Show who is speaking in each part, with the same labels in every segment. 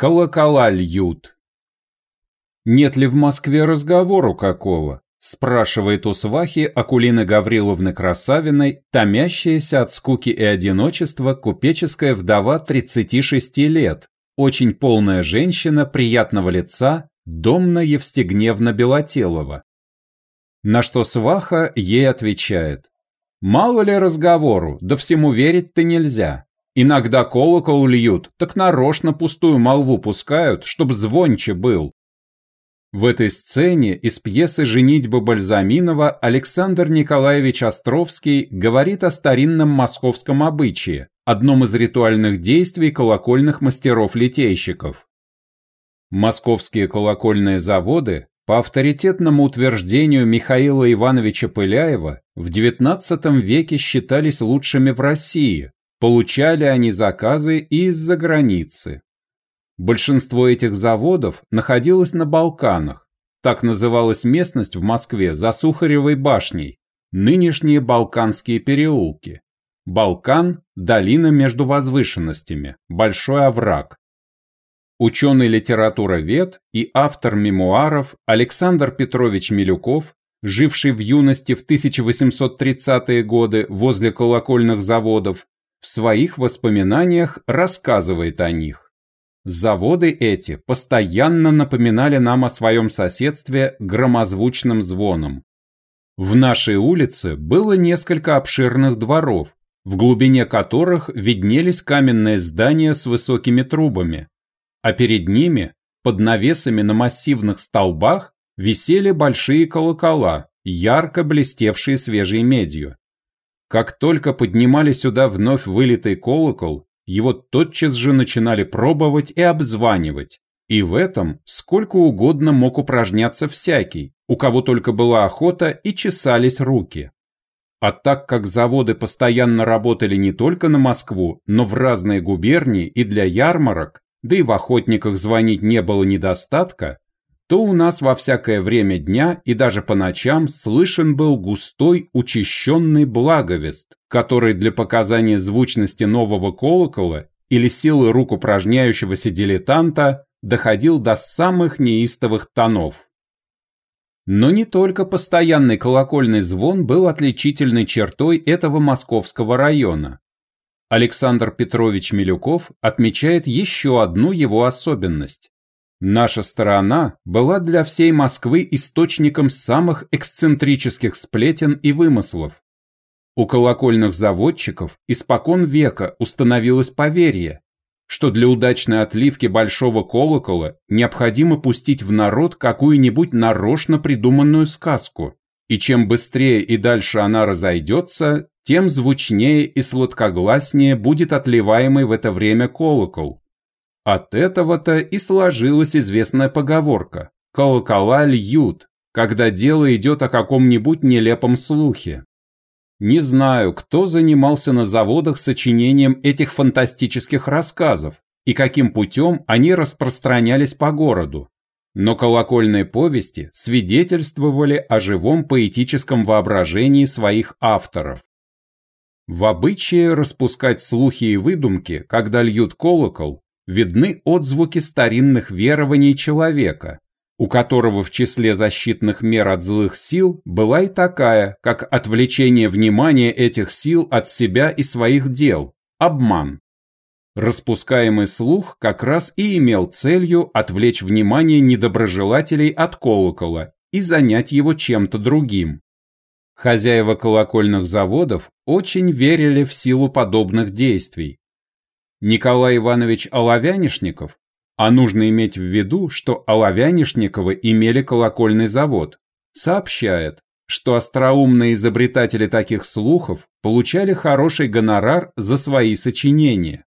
Speaker 1: Колокола льют. Нет ли в Москве разговору какого? Спрашивает у свахи Акулины Гавриловны Красавиной, томящаяся от скуки и одиночества купеческая вдова 36 лет, очень полная женщина приятного лица, Домна Евстигневна Белотелова. На что сваха ей отвечает. «Мало ли разговору, да всему верить-то нельзя. Иногда колокол льют, так нарочно пустую молву пускают, чтоб звонче был. В этой сцене из пьесы «Женитьба Бальзаминова» Александр Николаевич Островский говорит о старинном московском обычае, одном из ритуальных действий колокольных мастеров-литейщиков. Московские колокольные заводы, по авторитетному утверждению Михаила Ивановича Пыляева, в XIX веке считались лучшими в России, получали они заказы из-за границы. Большинство этих заводов находилось на Балканах. Так называлась местность в Москве за Сухаревой башней, нынешние Балканские переулки. Балкан – долина между возвышенностями, большой овраг. Ученый литературовед и автор мемуаров Александр Петрович Милюков, живший в юности в 1830-е годы возле колокольных заводов, в своих воспоминаниях рассказывает о них. Заводы эти постоянно напоминали нам о своем соседстве громозвучным звоном. В нашей улице было несколько обширных дворов, в глубине которых виднелись каменные здания с высокими трубами, а перед ними, под навесами на массивных столбах, висели большие колокола, ярко блестевшие свежей медью. Как только поднимали сюда вновь вылитый колокол, его тотчас же начинали пробовать и обзванивать. И в этом сколько угодно мог упражняться всякий, у кого только была охота и чесались руки. А так как заводы постоянно работали не только на Москву, но в разные губернии и для ярмарок, да и в охотниках звонить не было недостатка, то у нас во всякое время дня и даже по ночам слышен был густой учащенный благовест, который для показания звучности нового колокола или силы рук упражняющегося дилетанта доходил до самых неистовых тонов. Но не только постоянный колокольный звон был отличительной чертой этого московского района. Александр Петрович Милюков отмечает еще одну его особенность. Наша сторона была для всей Москвы источником самых эксцентрических сплетен и вымыслов. У колокольных заводчиков испокон века установилось поверье, что для удачной отливки большого колокола необходимо пустить в народ какую-нибудь нарочно придуманную сказку, и чем быстрее и дальше она разойдется, тем звучнее и сладкогласнее будет отливаемый в это время колокол. От этого-то и сложилась известная поговорка «колокола льют», когда дело идет о каком-нибудь нелепом слухе. Не знаю, кто занимался на заводах сочинением этих фантастических рассказов и каким путем они распространялись по городу, но колокольные повести свидетельствовали о живом поэтическом воображении своих авторов. В обычае распускать слухи и выдумки, когда льют колокол, видны отзвуки старинных верований человека, у которого в числе защитных мер от злых сил была и такая, как отвлечение внимания этих сил от себя и своих дел – обман. Распускаемый слух как раз и имел целью отвлечь внимание недоброжелателей от колокола и занять его чем-то другим. Хозяева колокольных заводов очень верили в силу подобных действий, Николай Иванович Оловянишников, а нужно иметь в виду, что Оловянишниковы имели колокольный завод, сообщает, что остроумные изобретатели таких слухов получали хороший гонорар за свои сочинения.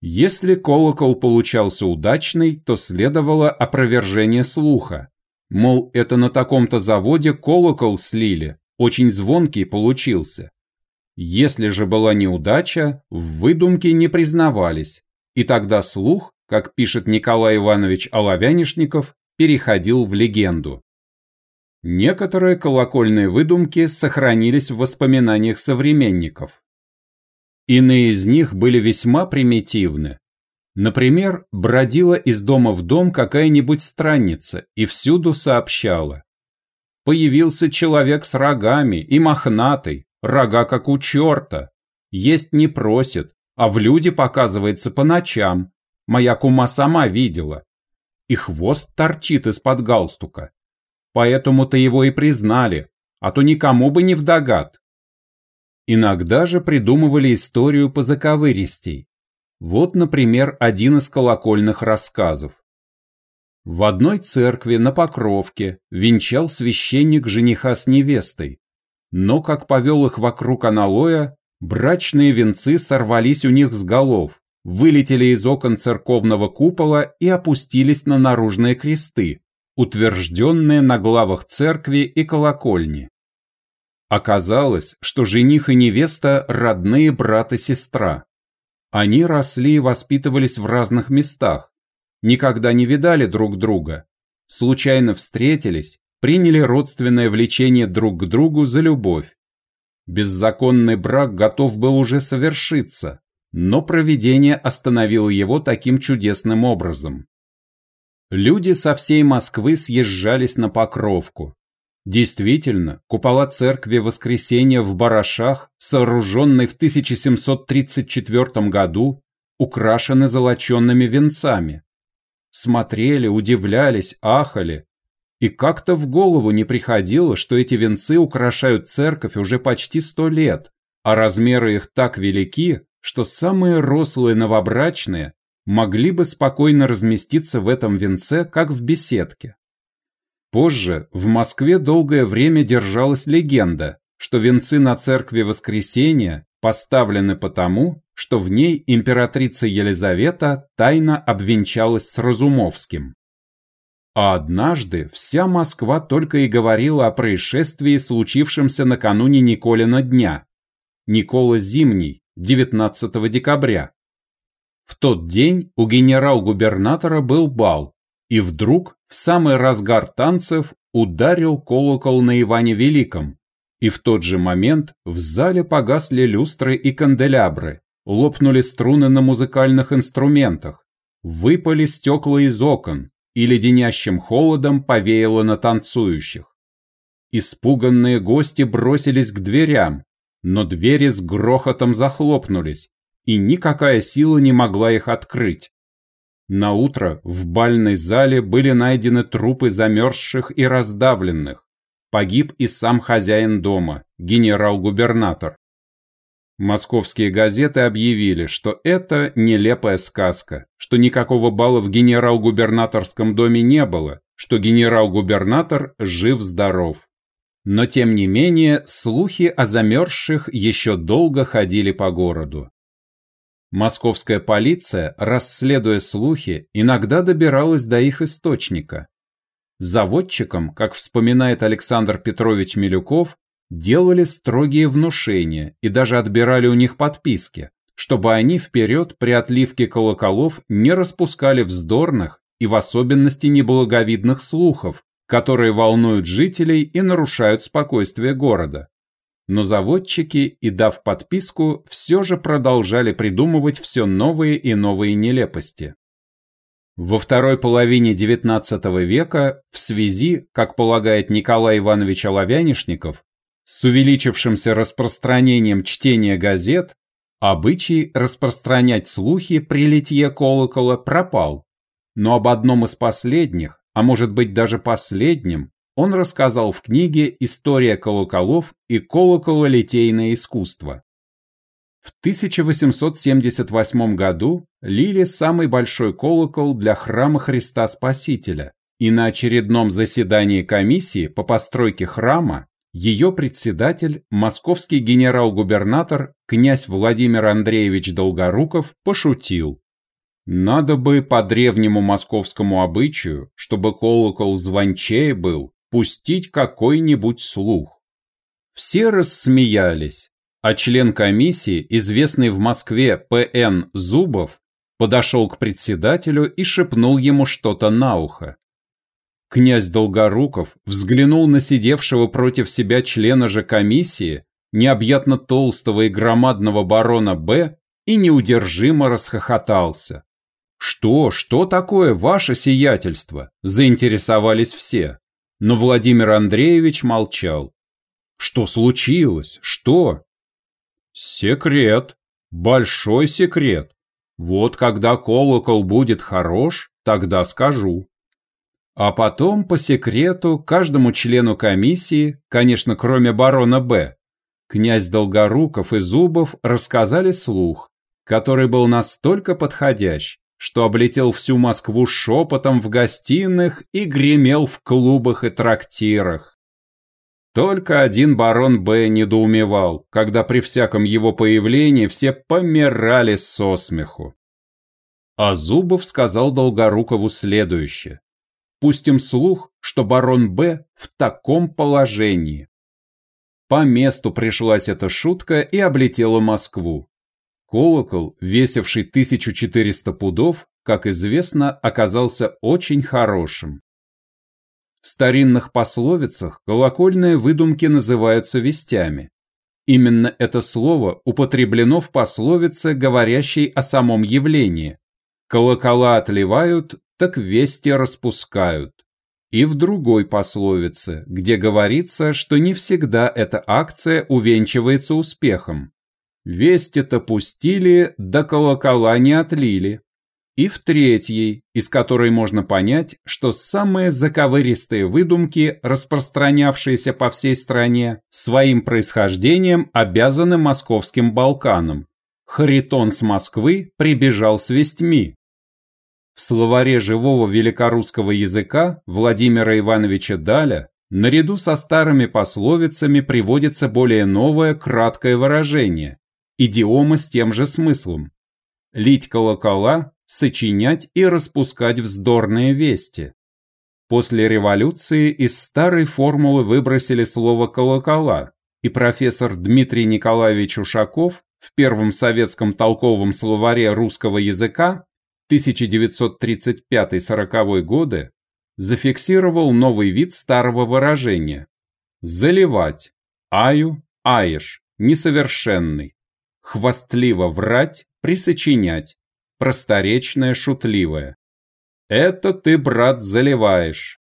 Speaker 1: Если колокол получался удачный, то следовало опровержение слуха. Мол, это на таком-то заводе колокол слили, очень звонкий получился. Если же была неудача, в выдумке не признавались, и тогда слух, как пишет Николай Иванович Оловянишников, переходил в легенду. Некоторые колокольные выдумки сохранились в воспоминаниях современников. Иные из них были весьма примитивны. Например, бродила из дома в дом какая-нибудь странница и всюду сообщала. Появился человек с рогами и мохнатый, рога как у черта. Есть не просит, а в люди показывается по ночам. Моя кума сама видела. И хвост торчит из-под галстука. Поэтому-то его и признали, а то никому бы не вдогад. Иногда же придумывали историю по заковыристей. Вот, например, один из колокольных рассказов. В одной церкви на Покровке венчал священник жениха с невестой, но, как повел их вокруг аналоя, брачные венцы сорвались у них с голов, вылетели из окон церковного купола и опустились на наружные кресты, утвержденные на главах церкви и колокольни. Оказалось, что жених и невеста – родные брат и сестра. Они росли и воспитывались в разных местах, никогда не видали друг друга, случайно встретились, приняли родственное влечение друг к другу за любовь. Беззаконный брак готов был уже совершиться, но провидение остановило его таким чудесным образом. Люди со всей Москвы съезжались на Покровку, Действительно, купола церкви Воскресения в Барашах, сооруженной в 1734 году, украшены золоченными венцами. Смотрели, удивлялись, ахали. И как-то в голову не приходило, что эти венцы украшают церковь уже почти сто лет, а размеры их так велики, что самые рослые новобрачные могли бы спокойно разместиться в этом венце, как в беседке. Позже в Москве долгое время держалась легенда, что венцы на церкви Воскресения поставлены потому, что в ней императрица Елизавета тайно обвенчалась с Разумовским. А однажды вся Москва только и говорила о происшествии, случившемся накануне Николина дня. Никола Зимний, 19 декабря. В тот день у генерал-губернатора был бал, и вдруг, в самый разгар танцев, ударил колокол на Иване Великом. И в тот же момент в зале погасли люстры и канделябры, лопнули струны на музыкальных инструментах, выпали стекла из окон, и леденящим холодом повеяло на танцующих. Испуганные гости бросились к дверям, но двери с грохотом захлопнулись, и никакая сила не могла их открыть. На утро в бальной зале были найдены трупы замерзших и раздавленных. Погиб и сам хозяин дома, генерал-губернатор. Московские газеты объявили, что это нелепая сказка, что никакого бала в генерал-губернаторском доме не было, что генерал-губернатор жив-здоров. Но тем не менее, слухи о замерзших еще долго ходили по городу. Московская полиция, расследуя слухи, иногда добиралась до их источника. Заводчикам, как вспоминает Александр Петрович Милюков, делали строгие внушения и даже отбирали у них подписки, чтобы они вперед при отливке колоколов не распускали вздорных и в особенности неблаговидных слухов, которые волнуют жителей и нарушают спокойствие города но заводчики и дав подписку, все же продолжали придумывать все новые и новые нелепости. Во второй половине XIX века в связи, как полагает Николай Иванович Оловянишников, с увеличившимся распространением чтения газет, обычай распространять слухи при литье колокола пропал. Но об одном из последних, а может быть даже последнем, он рассказал в книге «История колоколов и колокололитейное искусство». В 1878 году лили самый большой колокол для храма Христа Спасителя, и на очередном заседании комиссии по постройке храма ее председатель, московский генерал-губернатор, князь Владимир Андреевич Долгоруков, пошутил. Надо бы по древнему московскому обычаю, чтобы колокол звончее был, пустить какой-нибудь слух. Все рассмеялись, а член комиссии, известный в Москве П.Н. Зубов, подошел к председателю и шепнул ему что-то на ухо. Князь Долгоруков взглянул на сидевшего против себя члена же комиссии, необъятно толстого и громадного барона Б, и неудержимо расхохотался. «Что, что такое ваше сиятельство?» – заинтересовались все. Но Владимир Андреевич молчал. «Что случилось? Что?» «Секрет. Большой секрет. Вот когда колокол будет хорош, тогда скажу». А потом, по секрету, каждому члену комиссии, конечно, кроме барона Б, князь Долгоруков и Зубов рассказали слух, который был настолько подходящ, что облетел всю Москву шепотом в гостиных и гремел в клубах и трактирах. Только один барон Б. недоумевал, когда при всяком его появлении все помирали со смеху. А Зубов сказал Долгорукову следующее. Пустим слух, что барон Б. в таком положении. По месту пришлась эта шутка и облетела Москву. Колокол, весивший 1400 пудов, как известно, оказался очень хорошим. В старинных пословицах колокольные выдумки называются вестями. Именно это слово употреблено в пословице, говорящей о самом явлении. Колокола отливают, так вести распускают. И в другой пословице, где говорится, что не всегда эта акция увенчивается успехом. Вести-то пустили, да колокола не отлили. И в третьей, из которой можно понять, что самые заковыристые выдумки, распространявшиеся по всей стране, своим происхождением обязаны московским Балканам. Харитон с Москвы прибежал с вестьми. В словаре живого великорусского языка Владимира Ивановича Даля наряду со старыми пословицами приводится более новое краткое выражение идиома с тем же смыслом. Лить колокола, сочинять и распускать вздорные вести. После революции из старой формулы выбросили слово «колокола», и профессор Дмитрий Николаевич Ушаков в первом советском толковом словаре русского языка 1935-40 годы зафиксировал новый вид старого выражения – заливать, аю, аешь, несовершенный хвастливо врать, присочинять, просторечное, шутливое. Это ты, брат, заливаешь.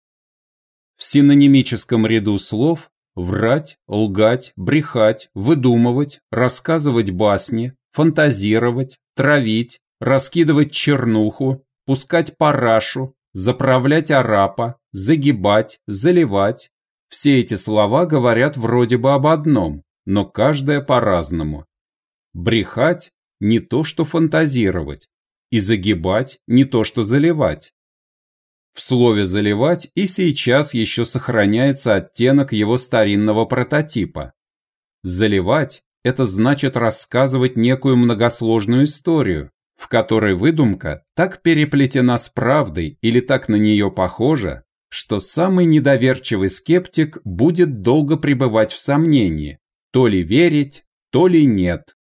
Speaker 1: В синонимическом ряду слов врать, лгать, брехать, выдумывать, рассказывать басни, фантазировать, травить, раскидывать чернуху, пускать парашу, заправлять арапа, загибать, заливать. Все эти слова говорят вроде бы об одном, но каждое по-разному. Брехать – не то, что фантазировать, и загибать – не то, что заливать. В слове «заливать» и сейчас еще сохраняется оттенок его старинного прототипа. Заливать – это значит рассказывать некую многосложную историю, в которой выдумка так переплетена с правдой или так на нее похожа, что самый недоверчивый скептик будет долго пребывать в сомнении, то ли верить, то ли нет.